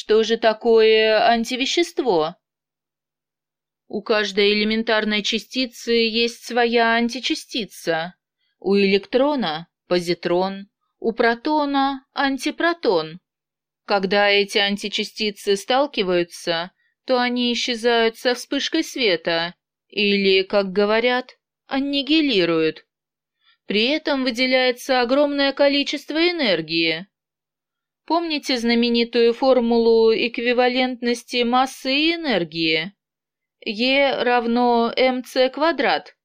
Что же такое антивещество? У каждой элементарной частицы есть своя античастица. У электрона – позитрон, у протона – антипротон. Когда эти античастицы сталкиваются, то они исчезают со вспышкой света или, как говорят, аннигилируют. При этом выделяется огромное количество энергии. Помните знаменитую формулу эквивалентности массы и энергии? Е равно МЦ квадрат.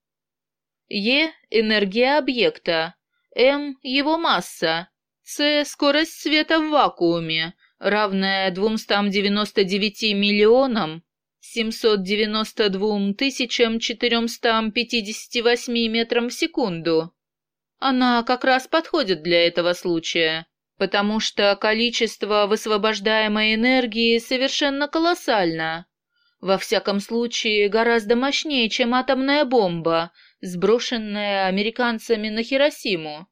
Е – энергия объекта, М – его масса, С – скорость света в вакууме, равная 299 миллионам 792 тысячам 458 метрам в секунду. Она как раз подходит для этого случая, потому что количество высвобождаемой энергии совершенно колоссально. Во всяком случае, гораздо мощнее, чем атомная бомба, сброшенная американцами на Хиросиму.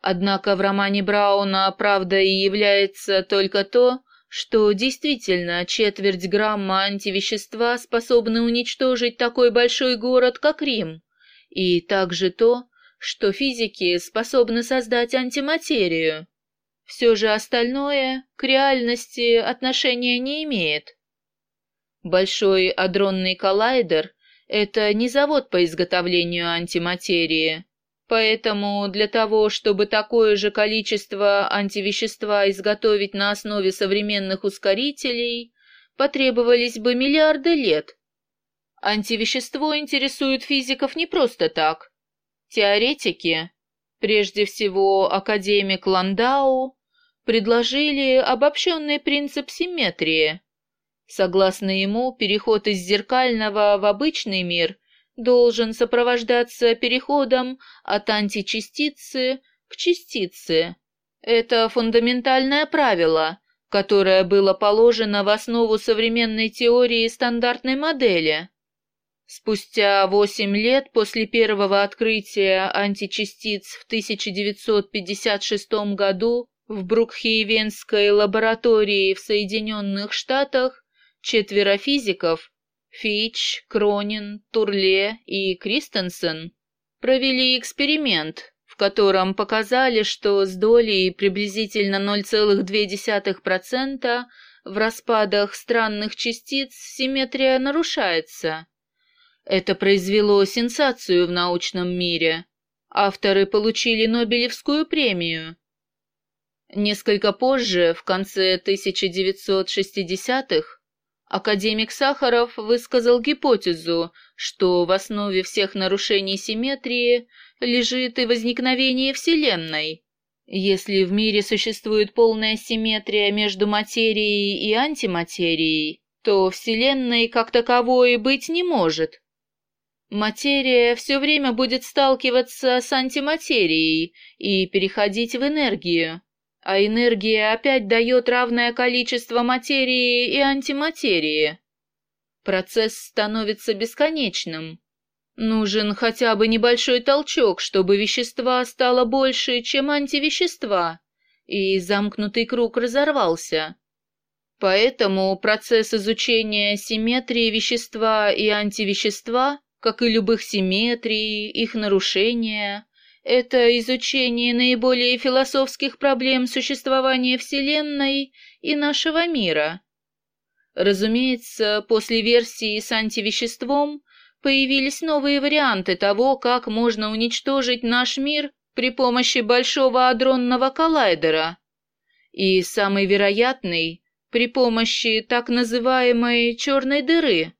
Однако в романе Брауна правда и является только то, что действительно четверть грамма антивещества способны уничтожить такой большой город, как Рим, и также то, что физики способны создать антиматерию. Все же остальное к реальности отношения не имеет. Большой адронный коллайдер — это не завод по изготовлению антиматерии, поэтому для того, чтобы такое же количество антивещества изготовить на основе современных ускорителей, потребовались бы миллиарды лет. Антивещество интересует физиков не просто так. Теоретики, прежде всего академик Ландау, предложили обобщенный принцип симметрии – Согласно ему, переход из зеркального в обычный мир должен сопровождаться переходом от античастицы к частице. Это фундаментальное правило, которое было положено в основу современной теории стандартной модели. Спустя восемь лет после первого открытия античастиц в 1956 году в Брукхейвенской лаборатории в Соединенных Штатах Четверо физиков – Фич, Кронин, Турле и Кристенсен – провели эксперимент, в котором показали, что с долей приблизительно 0,2% в распадах странных частиц симметрия нарушается. Это произвело сенсацию в научном мире. Авторы получили Нобелевскую премию. Несколько позже, в конце 1960-х, Академик Сахаров высказал гипотезу, что в основе всех нарушений симметрии лежит и возникновение Вселенной. Если в мире существует полная симметрия между материей и антиматерией, то Вселенной как таковой быть не может. Материя все время будет сталкиваться с антиматерией и переходить в энергию а энергия опять дает равное количество материи и антиматерии. Процесс становится бесконечным. Нужен хотя бы небольшой толчок, чтобы вещества стало больше, чем антивещества, и замкнутый круг разорвался. Поэтому процесс изучения симметрии вещества и антивещества, как и любых симметрий, их нарушения, это изучение наиболее философских проблем существования Вселенной и нашего мира. Разумеется, после версии с антивеществом появились новые варианты того, как можно уничтожить наш мир при помощи большого адронного коллайдера. И самый вероятный – при помощи так называемой черной дыры.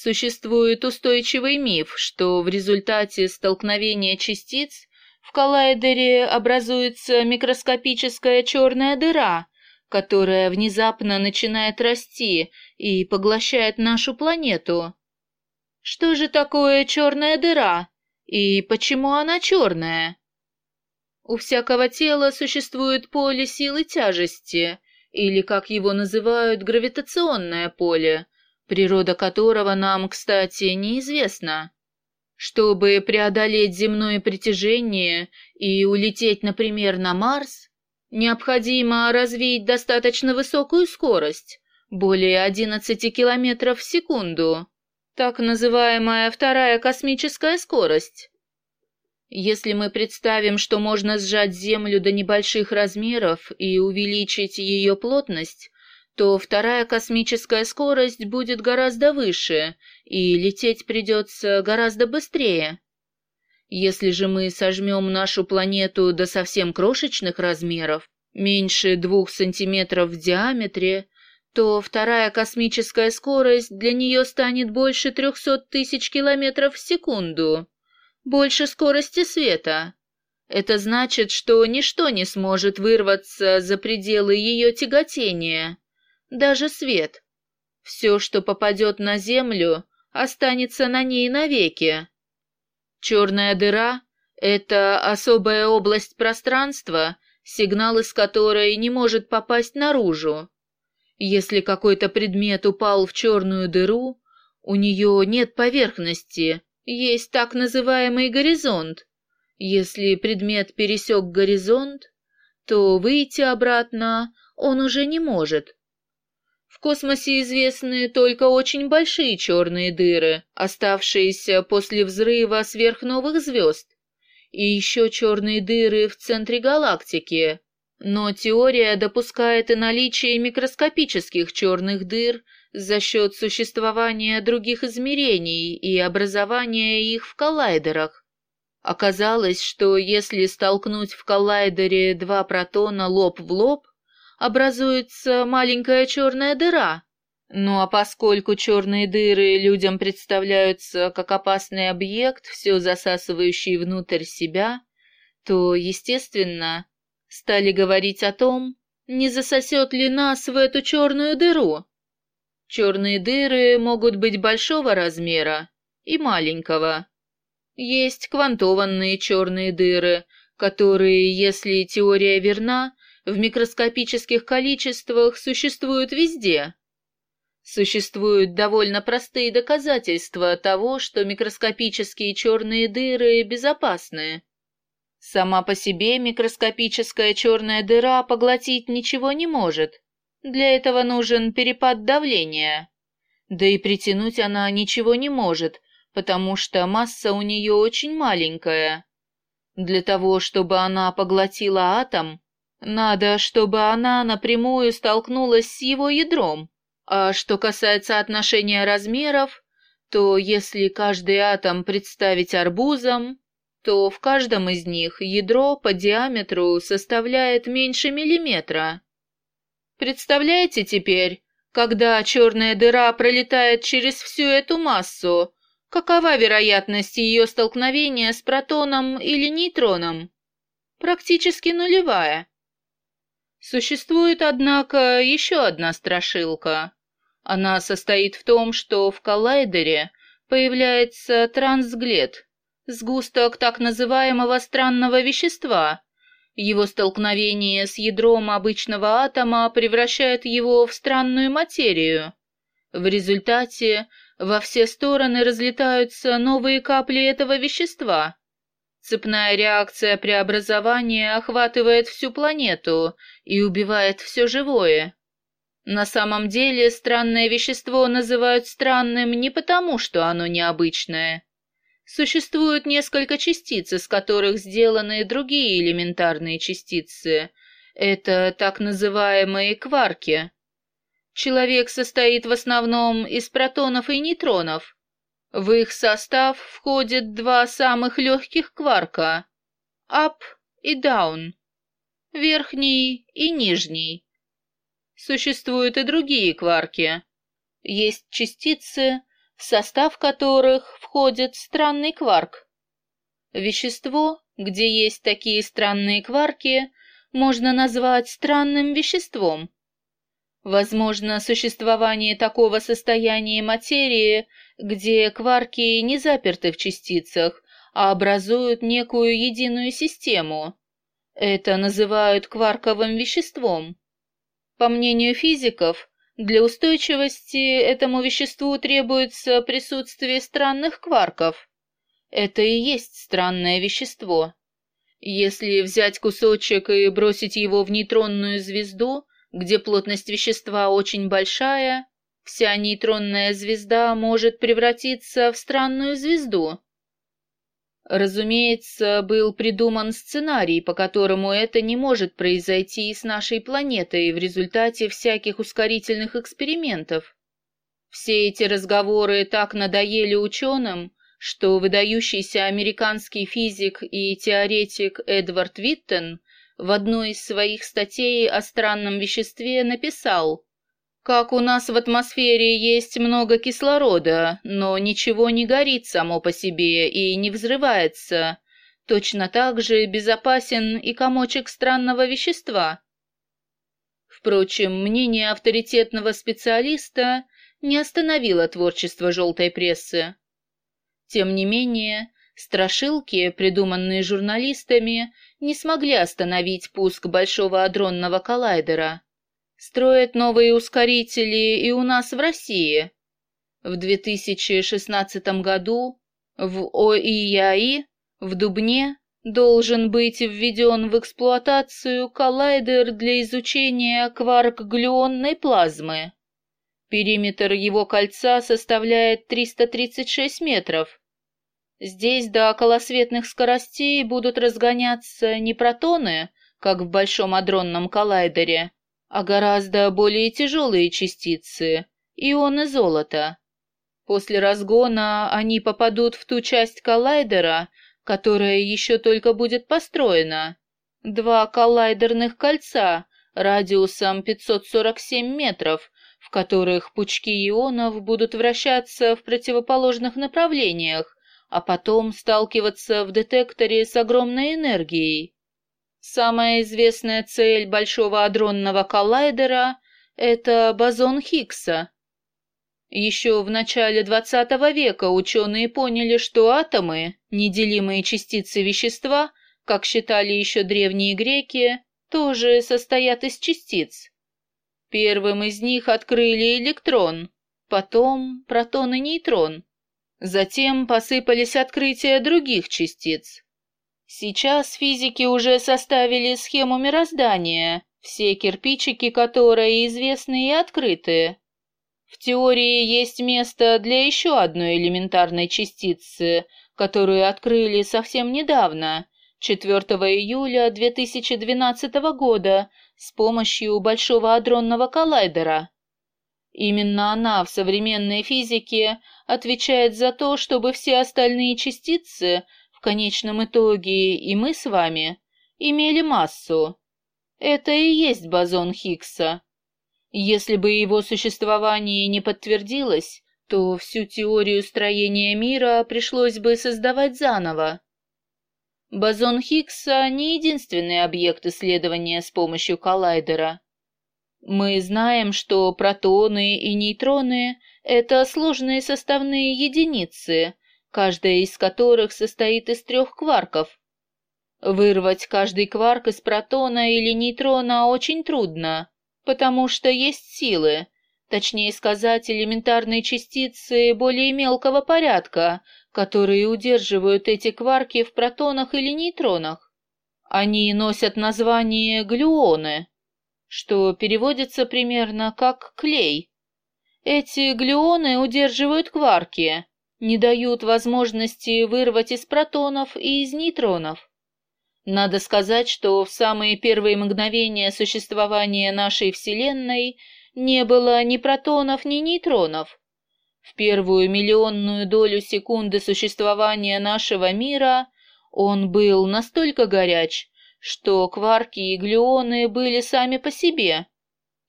Существует устойчивый миф, что в результате столкновения частиц в коллайдере образуется микроскопическая черная дыра, которая внезапно начинает расти и поглощает нашу планету. Что же такое черная дыра и почему она черная? У всякого тела существует поле силы тяжести, или, как его называют, гравитационное поле – природа которого нам, кстати, неизвестна. Чтобы преодолеть земное притяжение и улететь, например, на Марс, Необходимо развить достаточно высокую скорость, более 11 километров в секунду, так называемая вторая космическая скорость. Если мы представим, что можно сжать Землю до небольших размеров и увеличить ее плотность, то вторая космическая скорость будет гораздо выше, и лететь придется гораздо быстрее. Если же мы сожмем нашу планету до совсем крошечных размеров, меньше двух сантиметров в диаметре, то вторая космическая скорость для нее станет больше трехсот тысяч километров в секунду, больше скорости света. Это значит, что ничто не сможет вырваться за пределы ее тяготения, даже свет. Все, что попадет на Землю, останется на ней навеки. Черная дыра — это особая область пространства, сигнал из которой не может попасть наружу. Если какой-то предмет упал в черную дыру, у нее нет поверхности, есть так называемый горизонт. Если предмет пересек горизонт, то выйти обратно он уже не может. В космосе известны только очень большие черные дыры, оставшиеся после взрыва сверхновых звезд, и еще черные дыры в центре галактики. Но теория допускает и наличие микроскопических черных дыр за счет существования других измерений и образования их в коллайдерах. Оказалось, что если столкнуть в коллайдере два протона лоб в лоб, образуется маленькая черная дыра. Ну а поскольку черные дыры людям представляются как опасный объект, все засасывающий внутрь себя, то, естественно, стали говорить о том, не засосет ли нас в эту черную дыру. Черные дыры могут быть большого размера и маленького. Есть квантованные черные дыры, которые, если теория верна, в микроскопических количествах существуют везде. Существуют довольно простые доказательства того, что микроскопические черные дыры безопасны. Сама по себе микроскопическая черная дыра поглотить ничего не может. Для этого нужен перепад давления. Да и притянуть она ничего не может, потому что масса у нее очень маленькая. Для того, чтобы она поглотила атом, надо, чтобы она напрямую столкнулась с его ядром. А что касается отношения размеров, то если каждый атом представить арбузом, то в каждом из них ядро по диаметру составляет меньше миллиметра. Представляете теперь, когда черная дыра пролетает через всю эту массу, какова вероятность ее столкновения с протоном или нейтроном? Практически нулевая. Существует, однако, еще одна страшилка. Она состоит в том, что в коллайдере появляется трансглед, сгусток так называемого странного вещества. Его столкновение с ядром обычного атома превращает его в странную материю. В результате во все стороны разлетаются новые капли этого вещества, Цепная реакция преобразования охватывает всю планету и убивает все живое. На самом деле странное вещество называют странным не потому, что оно необычное. Существует несколько частиц, из которых сделаны другие элементарные частицы. Это так называемые кварки. Человек состоит в основном из протонов и нейтронов, в их состав входят два самых легких кварка — up и down, верхний и нижний. Существуют и другие кварки. Есть частицы, в состав которых входит странный кварк. Вещество, где есть такие странные кварки, можно назвать странным веществом. Возможно, существование такого состояния материи – где кварки не заперты в частицах, а образуют некую единую систему. Это называют кварковым веществом. По мнению физиков, для устойчивости этому веществу требуется присутствие странных кварков. Это и есть странное вещество. Если взять кусочек и бросить его в нейтронную звезду, где плотность вещества очень большая, вся нейтронная звезда может превратиться в странную звезду. Разумеется, был придуман сценарий, по которому это не может произойти с нашей планетой в результате всяких ускорительных экспериментов. Все эти разговоры так надоели ученым, что выдающийся американский физик и теоретик Эдвард Виттен в одной из своих статей о странном веществе написал «Как у нас в атмосфере есть много кислорода, но ничего не горит само по себе и не взрывается, точно так же безопасен и комочек странного вещества». Впрочем, мнение авторитетного специалиста не остановило творчество желтой прессы. Тем не менее, страшилки, придуманные журналистами, не смогли остановить пуск большого адронного коллайдера. Строят новые ускорители и у нас в России. В 2016 году в ОИЯИ в Дубне должен быть введен в эксплуатацию коллайдер для изучения кварк-глюонной плазмы. Периметр его кольца составляет 336 метров. Здесь до околосветных скоростей будут разгоняться не протоны, как в Большом адронном коллайдере, а гораздо более тяжелые частицы – ионы золота. После разгона они попадут в ту часть коллайдера, которая еще только будет построена. Два коллайдерных кольца радиусом 547 метров в которых пучки ионов будут вращаться в противоположных направлениях, а потом сталкиваться в детекторе с огромной энергией. Самая известная цель Большого адронного коллайдера – это бозон Хиггса. Еще в начале XX века ученые поняли, что атомы, неделимые частицы вещества, как считали еще древние греки, тоже состоят из частиц. Первым из них открыли электрон, потом протон и нейтрон. Затем посыпались открытия других частиц. Сейчас физики уже составили схему мироздания, все кирпичики которой известны и открыты. В теории есть место для еще одной элементарной частицы, которую открыли совсем недавно, 4 июля 2012 года, с помощью Большого адронного коллайдера. Именно она в современной физике отвечает за то, чтобы все остальные частицы, в конечном итоге и мы с вами, имели массу. Это и есть бозон Хиггса. Если бы его существование не подтвердилось, то всю теорию строения мира пришлось бы создавать заново. Бозон Хиггса не единственный объект исследования с помощью коллайдера. Мы знаем, что протоны и нейтроны — это сложные составные единицы, каждая из которых состоит из трех кварков. Вырвать каждый кварк из протона или нейтрона очень трудно, потому что есть силы, точнее сказать, элементарные частицы более мелкого порядка, которые удерживают эти кварки в протонах или нейтронах. Они носят название глюоны, что переводится примерно как клей. Эти глюоны удерживают кварки, не дают возможности вырвать из протонов и из нейтронов. Надо сказать, что в самые первые мгновения существования нашей Вселенной не было ни протонов, ни нейтронов, в первую миллионную долю секунды существования нашего мира он был настолько горяч, что кварки и глюоны были сами по себе.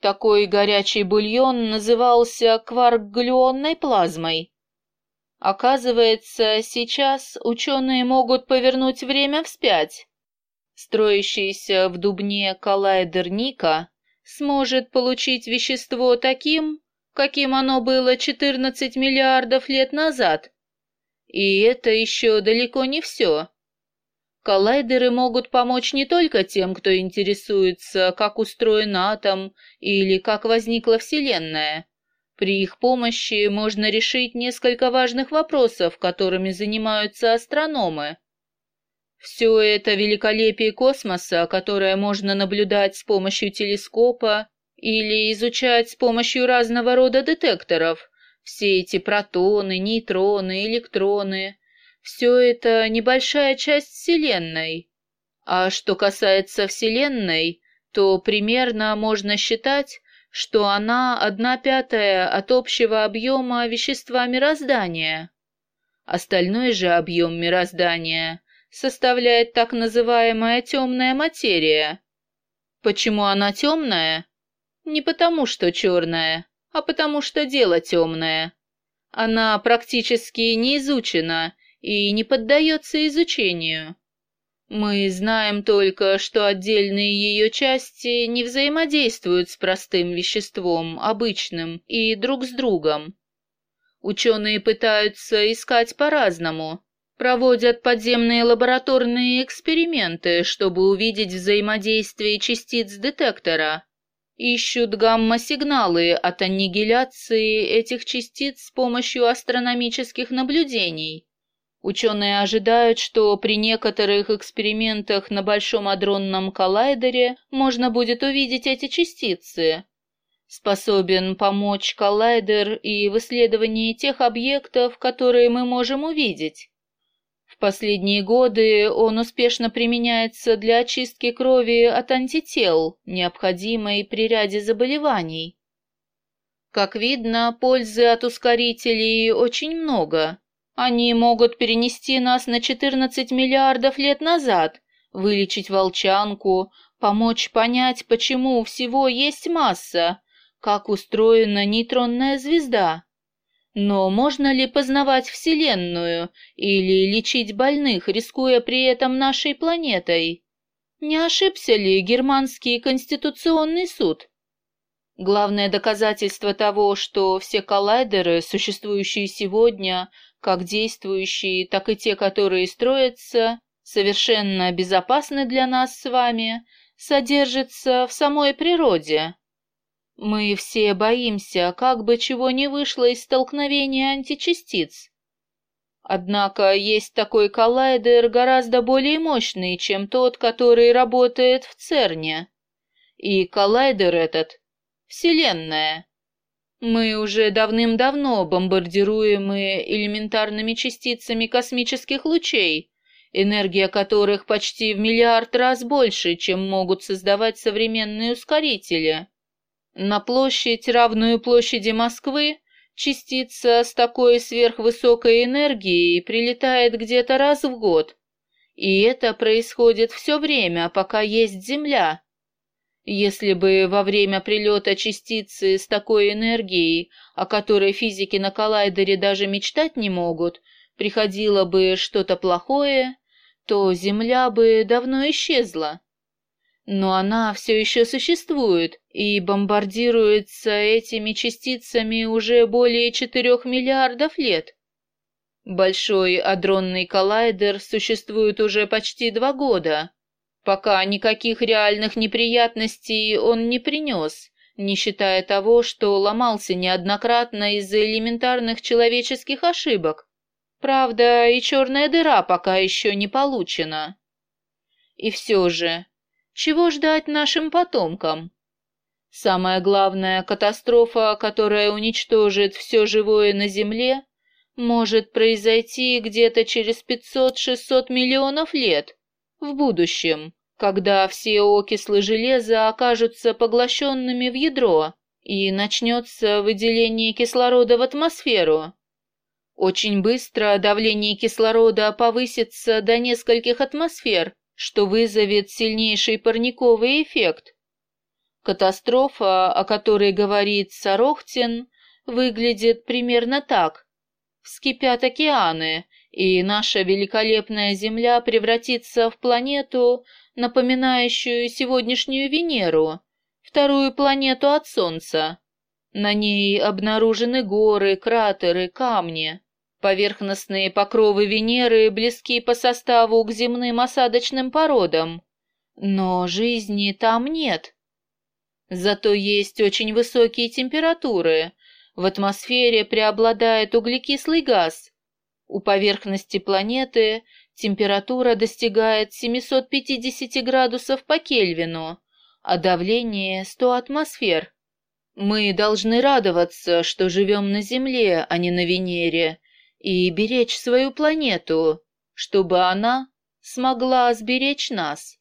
Такой горячий бульон назывался кварк-глюонной плазмой. Оказывается, сейчас ученые могут повернуть время вспять. Строящийся в Дубне коллайдер Ника сможет получить вещество таким, каким оно было 14 миллиардов лет назад. И это еще далеко не все. Коллайдеры могут помочь не только тем, кто интересуется, как устроен атом или как возникла Вселенная. При их помощи можно решить несколько важных вопросов, которыми занимаются астрономы. Все это великолепие космоса, которое можно наблюдать с помощью телескопа или изучать с помощью разного рода детекторов. Все эти протоны, нейтроны, электроны – все это небольшая часть Вселенной. А что касается Вселенной, то примерно можно считать, что она одна пятая от общего объема вещества мироздания. Остальной же объем мироздания составляет так называемая темная материя. Почему она темная? Не потому, что черная, а потому, что дело темное. Она практически не изучена и не поддается изучению. Мы знаем только, что отдельные ее части не взаимодействуют с простым веществом, обычным, и друг с другом. Ученые пытаются искать по-разному, проводят подземные лабораторные эксперименты, чтобы увидеть взаимодействие частиц детектора. Ищут гамма-сигналы от аннигиляции этих частиц с помощью астрономических наблюдений. Ученые ожидают, что при некоторых экспериментах на Большом адронном коллайдере можно будет увидеть эти частицы. Способен помочь коллайдер и в исследовании тех объектов, которые мы можем увидеть последние годы он успешно применяется для очистки крови от антител, необходимой при ряде заболеваний. Как видно, пользы от ускорителей очень много. Они могут перенести нас на 14 миллиардов лет назад, вылечить волчанку, помочь понять, почему у всего есть масса, как устроена нейтронная звезда. Но можно ли познавать Вселенную или лечить больных, рискуя при этом нашей планетой? Не ошибся ли германский конституционный суд? Главное доказательство того, что все коллайдеры, существующие сегодня, как действующие, так и те, которые строятся, совершенно безопасны для нас с вами, содержится в самой природе. Мы все боимся, как бы чего не вышло из столкновения античастиц. Однако есть такой коллайдер гораздо более мощный, чем тот, который работает в ЦЕРНе. И коллайдер этот — Вселенная. Мы уже давным-давно бомбардируемы элементарными частицами космических лучей, энергия которых почти в миллиард раз больше, чем могут создавать современные ускорители. На площадь, равную площади Москвы, частица с такой сверхвысокой энергией прилетает где-то раз в год. И это происходит все время, пока есть Земля. Если бы во время прилета частицы с такой энергией, о которой физики на коллайдере даже мечтать не могут, приходило бы что-то плохое, то Земля бы давно исчезла но она все еще существует и бомбардируется этими частицами уже более четырех миллиардов лет. Большой адронный коллайдер существует уже почти два года, пока никаких реальных неприятностей он не принес, не считая того, что ломался неоднократно из-за элементарных человеческих ошибок. Правда, и черная дыра пока еще не получена. И все же, чего ждать нашим потомкам? Самая главная катастрофа, которая уничтожит все живое на Земле, может произойти где-то через 500-600 миллионов лет, в будущем, когда все окислы железа окажутся поглощенными в ядро и начнется выделение кислорода в атмосферу. Очень быстро давление кислорода повысится до нескольких атмосфер, что вызовет сильнейший парниковый эффект. Катастрофа, о которой говорит Сорохтин, выглядит примерно так. Вскипят океаны, и наша великолепная Земля превратится в планету, напоминающую сегодняшнюю Венеру, вторую планету от Солнца. На ней обнаружены горы, кратеры, камни. Поверхностные покровы Венеры близки по составу к земным осадочным породам, но жизни там нет. Зато есть очень высокие температуры. В атмосфере преобладает углекислый газ. У поверхности планеты Температура достигает 750 градусов по Кельвину, а давление 100 атмосфер. Мы должны радоваться, что живем на Земле, а не на Венере, и беречь свою планету, чтобы она смогла сберечь нас.